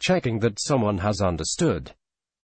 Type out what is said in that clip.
checking that someone has understood.